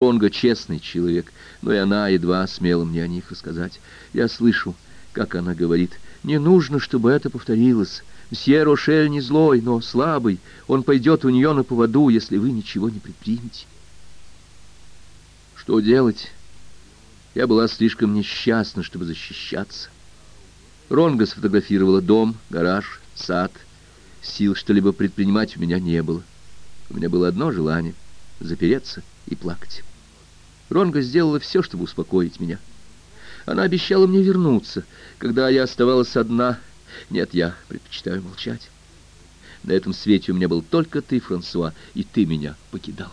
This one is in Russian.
Ронга честный человек, но и она едва смела мне о них рассказать. Я слышу, как она говорит, «Не нужно, чтобы это повторилось. Мсье Рошель не злой, но слабый. Он пойдет у нее на поводу, если вы ничего не предпримете». Что делать? Я была слишком несчастна, чтобы защищаться. Ронга сфотографировала дом, гараж, сад. Сил что-либо предпринимать у меня не было. У меня было одно желание — запереться и плакать. Ронга сделала все, чтобы успокоить меня. Она обещала мне вернуться, когда я оставалась одна. Нет, я предпочитаю молчать. На этом свете у меня был только ты, Франсуа, и ты меня покидал.